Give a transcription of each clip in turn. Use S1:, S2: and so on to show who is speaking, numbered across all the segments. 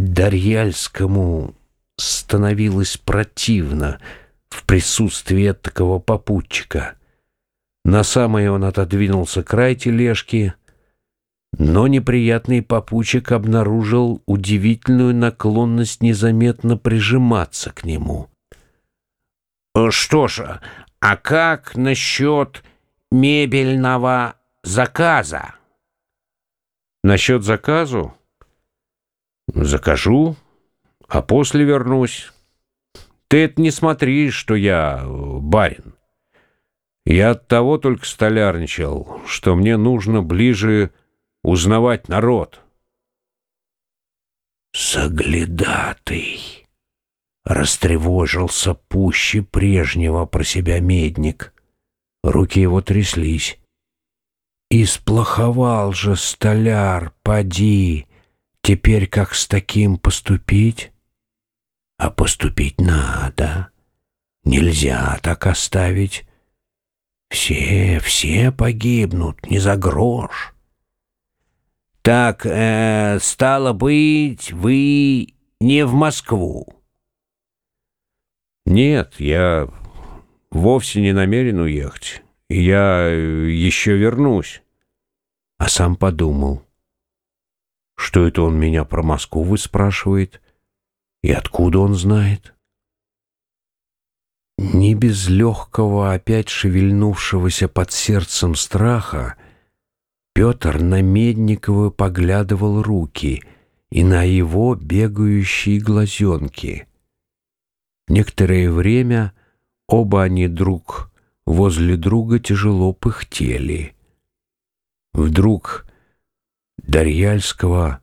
S1: Дарьяльскому становилось противно в присутствии такого попутчика. На самое он отодвинулся край тележки, но неприятный попутчик обнаружил удивительную наклонность незаметно прижиматься к нему.
S2: «Что ж, а как насчет мебельного заказа?»
S1: «Насчет заказу?» «Закажу, а после вернусь. Ты это не смотри, что я э, барин. Я от того только столярничал, что мне нужно ближе узнавать народ».
S2: «Соглядатый!» — растревожился пуще прежнего про себя медник. Руки его тряслись. «Исплоховал же столяр, поди!» Теперь как с таким поступить? А поступить надо. Нельзя так оставить. Все, все погибнут, не за грош. Так, э, стало быть, вы не в Москву?
S1: Нет, я вовсе не намерен уехать. Я еще вернусь. А сам подумал — что это он меня про Москву выспрашивает? И откуда он знает? Не без легкого, опять шевельнувшегося под сердцем страха, Петр на Медникова поглядывал руки и на его бегающие глазенки. Некоторое время оба они друг возле друга тяжело пыхтели. Вдруг Дарьяльского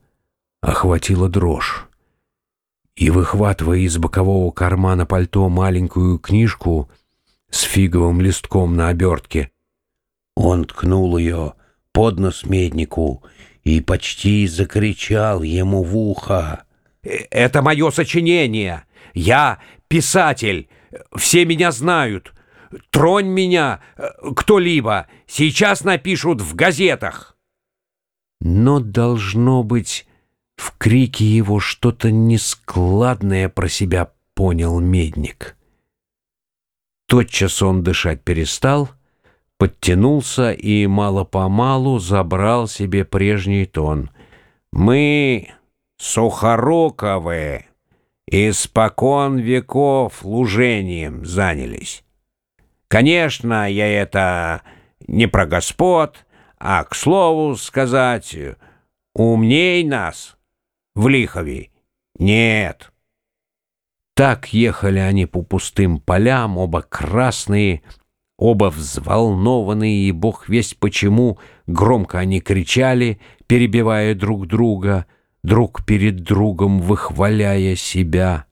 S1: охватила дрожь. И, выхватывая из бокового кармана пальто маленькую книжку с фиговым листком на обертке, он ткнул ее под нос меднику и почти закричал ему в ухо.
S2: «Э, «Это мое сочинение! Я писатель! Все меня знают! Тронь меня э, кто-либо! Сейчас напишут в газетах!»
S1: Но должно быть в крике его что-то нескладное про себя понял медник. Тотчас он дышать перестал, подтянулся и мало-помалу забрал себе прежний тон.
S2: «Мы, Сухороковы, испокон веков лужением занялись. Конечно, я это не про господ, а, к слову сказать, умней нас в Лихове нет.
S1: Так ехали они по пустым полям, оба красные, оба взволнованные, и бог весть почему громко они кричали, перебивая друг друга, друг перед другом выхваляя себя.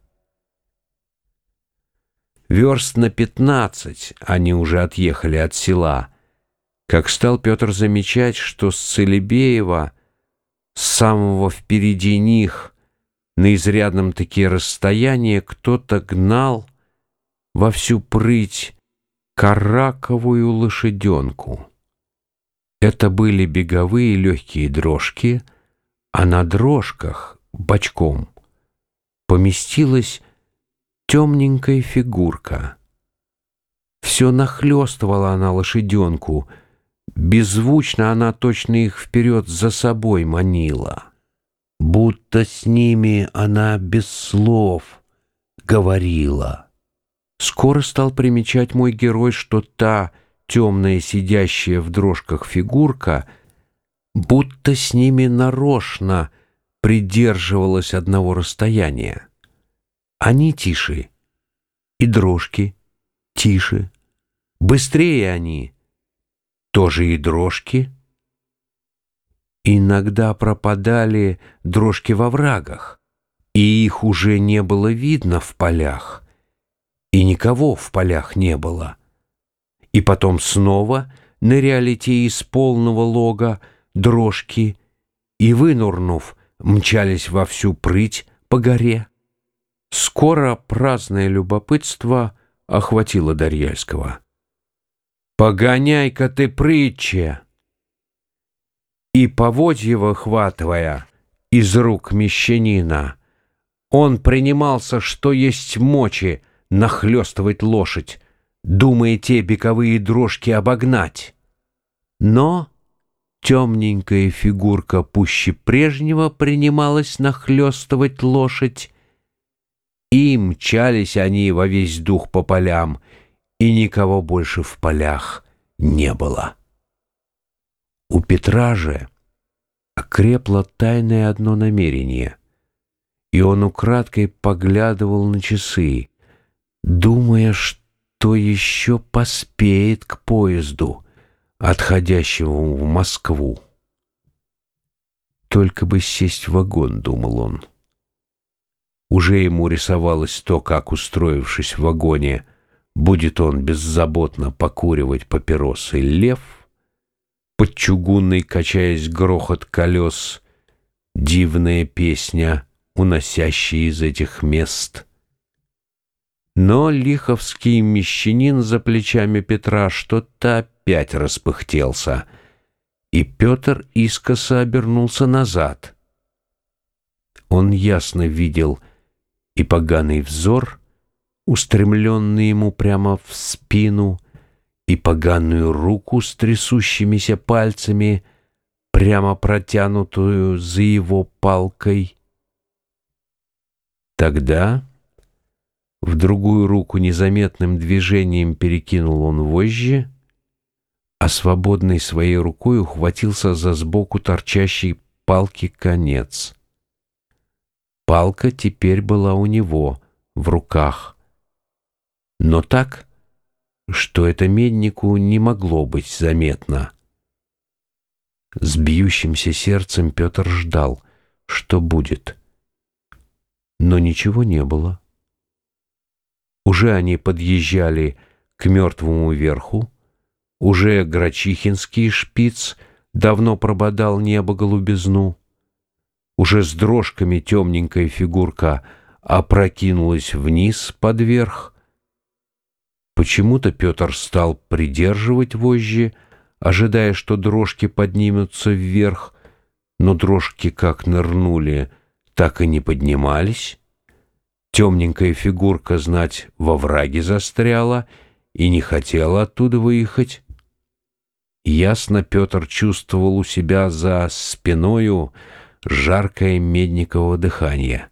S1: Верст на пятнадцать они уже отъехали от села — как стал Петр замечать, что с Целебеева, самого впереди них, на изрядном таки расстоянии кто-то гнал во всю прыть караковую лошаденку. Это были беговые легкие дрожки, а на дрожках, бочком, поместилась темненькая фигурка. Все нахлестывала она лошаденку — Беззвучно она точно их вперед за собой манила. Будто с ними она без слов говорила. Скоро стал примечать мой герой, что та темная сидящая в дрожках фигурка будто с ними нарочно придерживалась одного расстояния. Они тише, и дрожки тише. Быстрее они — тоже и дрожки. Иногда пропадали дрожки во врагах, и их уже не было видно в полях, и никого в полях не было. И потом снова ныряли те из полного лога дрожки, и, вынурнув, мчались во всю прыть по горе. Скоро праздное любопытство охватило Дарьяльского. Погоняй-ка ты прытче!» И поводья выхватывая из рук мещанина, Он принимался, что есть мочи, нахлестывать лошадь, думая те беговые дрожки обогнать. Но темненькая фигурка пуще прежнего принималась нахлестывать лошадь, и мчались они во весь дух по полям, и никого больше в полях не было. У Петра же окрепло тайное одно намерение, и он украдкой поглядывал на часы, думая, что еще поспеет к поезду, отходящему в Москву. Только бы сесть в вагон, думал он. Уже ему рисовалось то, как, устроившись в вагоне, будет он беззаботно покуривать папиросы лев, под чугунной, качаясь грохот колес, дивная песня, уносящая из этих мест. Но лиховский мещанин за плечами Петра что-то опять распыхтелся, и Петр искоса обернулся назад. Он ясно видел и поганый взор, устремленный ему прямо в спину, и поганую руку с трясущимися пальцами, прямо протянутую за его палкой. Тогда в другую руку незаметным движением перекинул он вожжи, а свободной своей рукой ухватился за сбоку торчащей палки конец. Палка теперь была у него в руках, но так, что это меднику не могло быть заметно. С бьющимся сердцем Петр ждал, что будет. Но ничего не было. Уже они подъезжали к мертвому верху, уже Грачихинский шпиц давно прободал небо голубизну, уже с дрожками темненькая фигурка опрокинулась вниз под верх, Почему-то Петр стал придерживать вожжи, ожидая, что дрожки поднимутся вверх, но дрожки как нырнули, так и не поднимались. Темненькая фигурка, знать, во враге застряла и не хотела оттуда выехать. Ясно Петр чувствовал у себя за спиною жаркое медниково дыхание.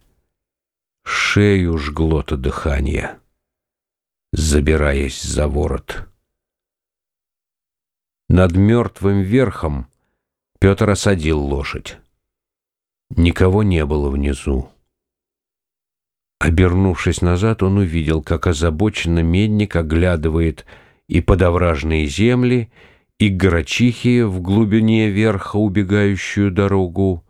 S1: Шею жгло-то дыхание забираясь за ворот. Над мертвым верхом Петр осадил лошадь. Никого не было внизу. Обернувшись назад, он увидел, как озабоченно медник оглядывает и подовражные земли, и грачихи в глубине верха убегающую дорогу.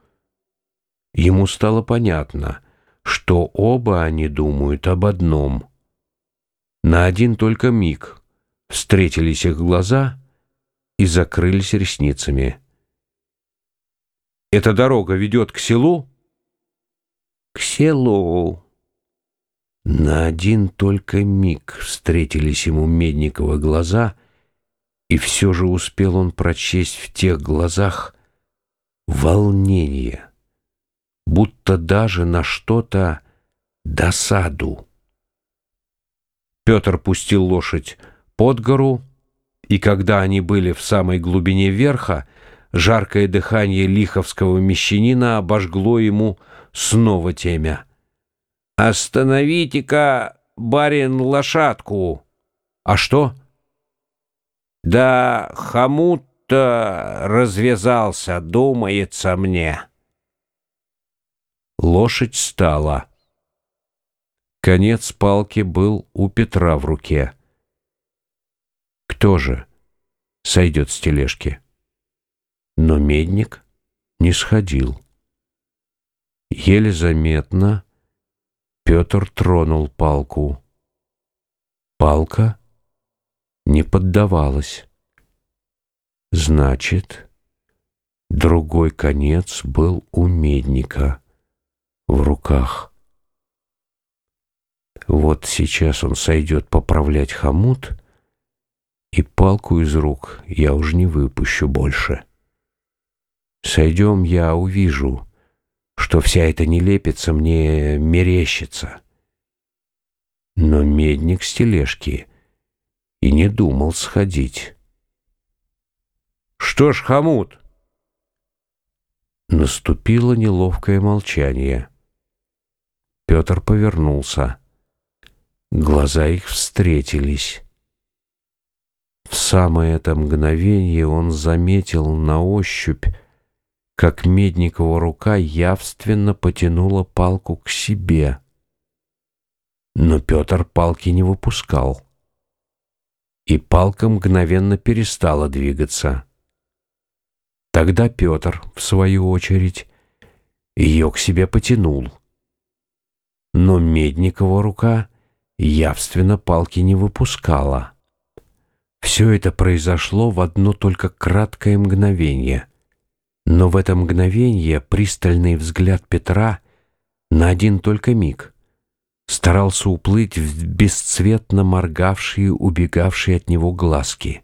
S1: Ему стало понятно, что оба они думают об одном — на один только миг встретились их глаза и закрылись ресницами. «Эта дорога ведет к селу?» «К селу». На один только миг встретились ему Медникова глаза, и все же успел он прочесть в тех глазах волнение, будто даже на что-то досаду. Петр пустил лошадь под гору, и когда они были в самой глубине верха, жаркое дыхание лиховского мещанина обожгло ему снова темя. «Остановите-ка, барин, лошадку!» «А что?» «Да хомут-то развязался, думается мне». Лошадь стала. Конец палки был у Петра в руке. Кто же сойдет с тележки? Но медник не сходил. Еле заметно Петр тронул палку. Палка не поддавалась. Значит, другой конец был у медника в руках. Вот сейчас он сойдет поправлять хомут, и палку из рук я уже не выпущу больше. Сойдем, я увижу, что вся эта нелепица мне мерещится. Но медник с тележки и не думал сходить.
S2: «Что ж, хомут?»
S1: Наступило неловкое молчание. Петр повернулся. Глаза их встретились. В самое это мгновение он заметил на ощупь, как Медникова рука явственно потянула палку к себе. Но Петр палки не выпускал. И палка мгновенно перестала двигаться. Тогда Петр, в свою очередь, ее к себе потянул. Но Медникова рука явственно палки не выпускала. Все это произошло в одно только краткое мгновение. Но в это мгновение пристальный взгляд Петра на один только миг старался уплыть в бесцветно моргавшие, убегавшие от него глазки —